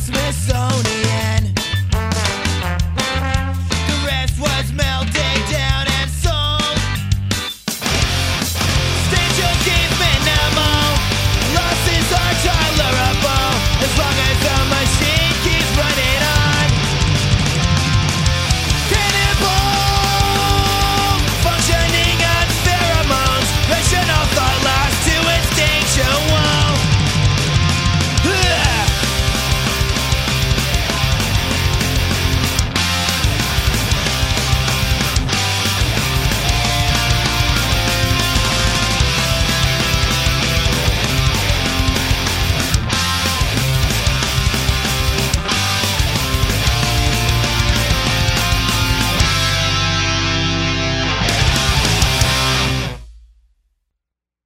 Smithsonian.